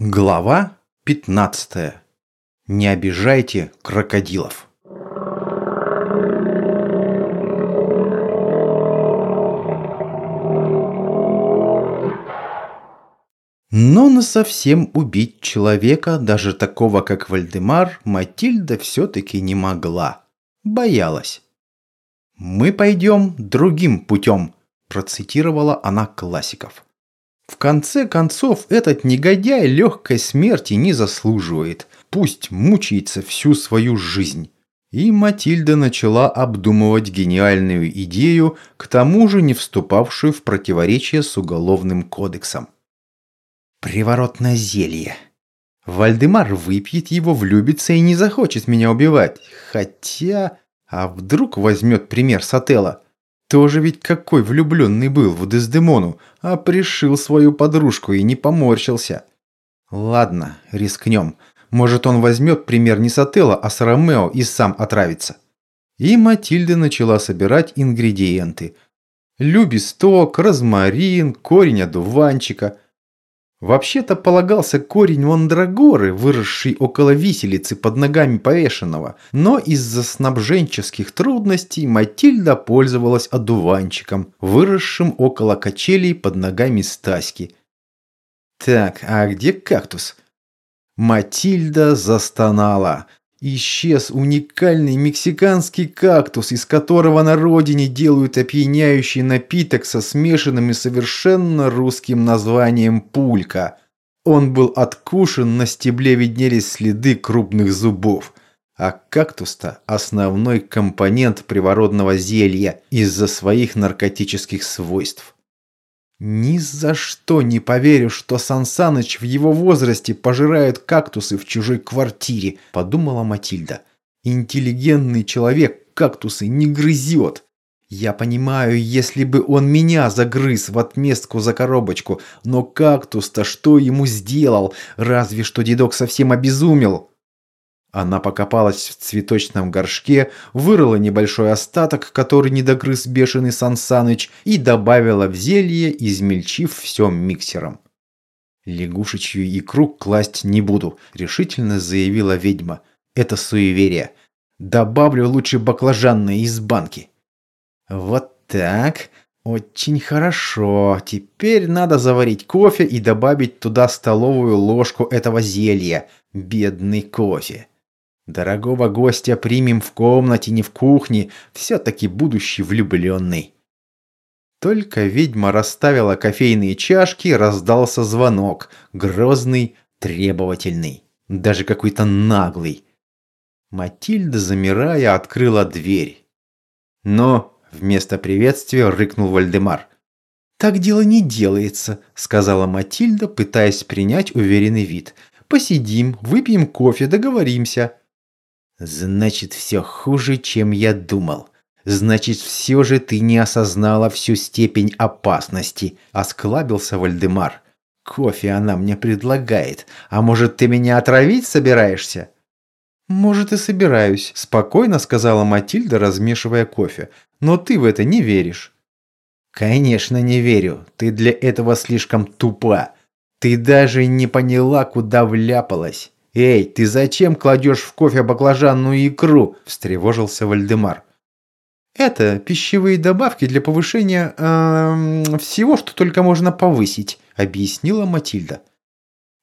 Глава 15. Не обижайте крокодилов. Но на совсем убить человека, даже такого как Вальдемар, Матильда все-таки не могла. Боялась. «Мы пойдем другим путем», процитировала она классиков. В конце концов, этот негодяй легкой смерти не заслуживает. Пусть мучается всю свою жизнь. И Матильда начала обдумывать гениальную идею, к тому же не вступавшую в противоречие с Уголовным кодексом. Приворотное зелье. Вальдемар выпьет его, влюбится и не захочет меня убивать. Хотя... А вдруг возьмет пример с отела? Тоже ведь какой влюбленный был в Дездемону, а пришил свою подружку и не поморщился. Ладно, рискнем. Может, он возьмет пример не с Отелла, а с Ромео и сам отравится. И Матильда начала собирать ингредиенты. Любисток, розмарин, корень одуванчика – Вообще-то полагался корень мандрагоры, выросший около виселицы под ногами повешенного, но из-за снабженческих трудностей Матильда пользовалась одуванчиком, выросшим около качелей под ногами Стаськи. Так, а где кактус? Матильда застонала – Исчез уникальный мексиканский кактус, из которого на родине делают опьяняющий напиток со смешанным и совершенно русским названием пулька. Он был откушен, на стебле виднелись следы крупных зубов. А кактус-то основной компонент привородного зелья из-за своих наркотических свойств. Ни за что не поверю, что Сансаныч в его возрасте пожирает кактусы в чужой квартире, подумала Матильда. Интеллигентный человек кактусы не грызет. Я понимаю, если бы он меня загрыз в отместку за коробочку, но кактус-то что ему сделал? Разве что дедок совсем обезумел. Она покопалась в цветочном горшке, вырыла небольшой остаток, который не догрыз бешеный Сансаныч, и добавила в зелье, измельчив все миксером. «Лягушечью икру класть не буду», – решительно заявила ведьма. «Это суеверие. Добавлю лучше баклажанное из банки». «Вот так. Очень хорошо. Теперь надо заварить кофе и добавить туда столовую ложку этого зелья. Бедный кофе». Дорогого гостя примем в комнате, не в кухне, все-таки будущий влюбленный. Только ведьма расставила кофейные чашки, раздался звонок. Грозный, требовательный, даже какой-то наглый. Матильда, замирая, открыла дверь. «Но!» – вместо приветствия рыкнул Вальдемар. «Так дело не делается», – сказала Матильда, пытаясь принять уверенный вид. «Посидим, выпьем кофе, договоримся». «Значит, все хуже, чем я думал. Значит, все же ты не осознала всю степень опасности», – осклабился Вальдемар. «Кофе она мне предлагает. А может, ты меня отравить собираешься?» «Может, и собираюсь», – спокойно сказала Матильда, размешивая кофе. «Но ты в это не веришь». «Конечно не верю. Ты для этого слишком тупа. Ты даже не поняла, куда вляпалась». «Эй, ты зачем кладешь в кофе баклажанную икру?» – встревожился Вальдемар. «Это пищевые добавки для повышения э, всего, что только можно повысить», – объяснила Матильда.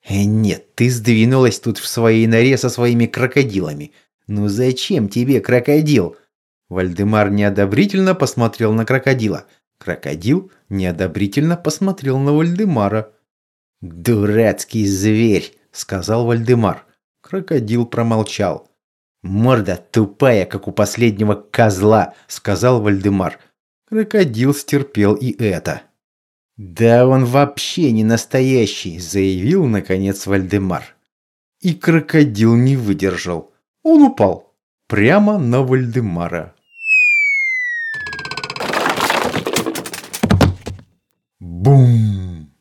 «Э, «Нет, ты сдвинулась тут в своей норе со своими крокодилами. Ну зачем тебе крокодил?» Вальдемар неодобрительно посмотрел на крокодила. Крокодил неодобрительно посмотрел на Вальдемара. «Дурацкий зверь!» – сказал Вальдемар. Крокодил промолчал. «Морда тупая, как у последнего козла», — сказал Вальдемар. Крокодил стерпел и это. «Да он вообще не настоящий», — заявил, наконец, Вальдемар. И крокодил не выдержал. Он упал. Прямо на Вальдемара. Бум!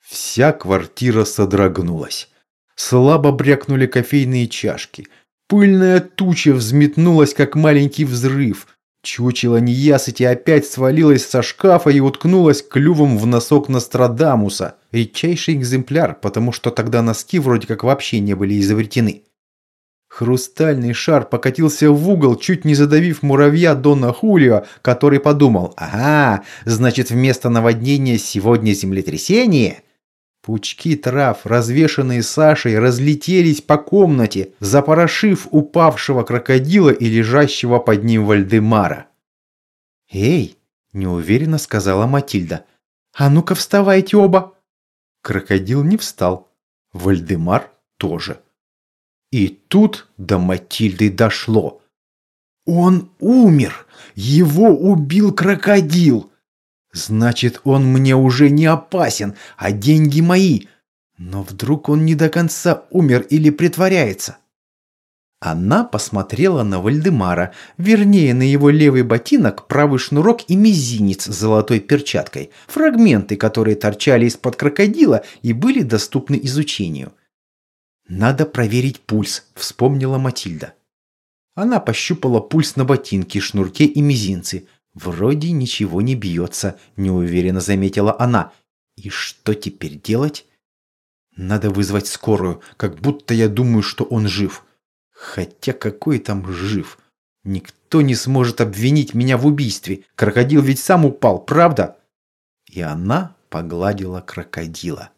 Вся квартира содрогнулась. Слабо брякнули кофейные чашки. Пыльная туча взметнулась, как маленький взрыв. Чучело неясыти опять свалилось со шкафа и уткнулось клювом в носок Нострадамуса – Редчайший экземпляр, потому что тогда носки вроде как вообще не были изобретены. Хрустальный шар покатился в угол, чуть не задавив муравья Дона Хулио, который подумал, ага, значит вместо наводнения сегодня землетрясение. Пучки трав, развешанные Сашей, разлетелись по комнате, запорошив упавшего крокодила и лежащего под ним Вальдемара. «Эй!» – неуверенно сказала Матильда. «А ну-ка вставайте оба!» Крокодил не встал. Вальдемар тоже. И тут до Матильды дошло. Он умер! Его убил крокодил! Значит, он мне уже не опасен, а деньги мои. Но вдруг он не до конца умер или притворяется? Она посмотрела на Вальдемара, вернее, на его левый ботинок, правый шнурок и мизинец с золотой перчаткой, фрагменты, которые торчали из-под крокодила и были доступны изучению. «Надо проверить пульс», – вспомнила Матильда. Она пощупала пульс на ботинке, шнурке и мизинце. «Вроде ничего не бьется», – неуверенно заметила она. «И что теперь делать?» «Надо вызвать скорую, как будто я думаю, что он жив». Хотя какой там жив? Никто не сможет обвинить меня в убийстве. Крокодил ведь сам упал, правда? И она погладила крокодила.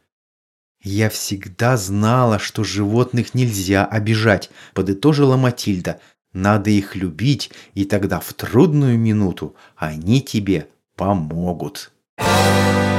«Я всегда знала, что животных нельзя обижать», – подытожила Матильда. «Надо их любить, и тогда в трудную минуту они тебе помогут». Thank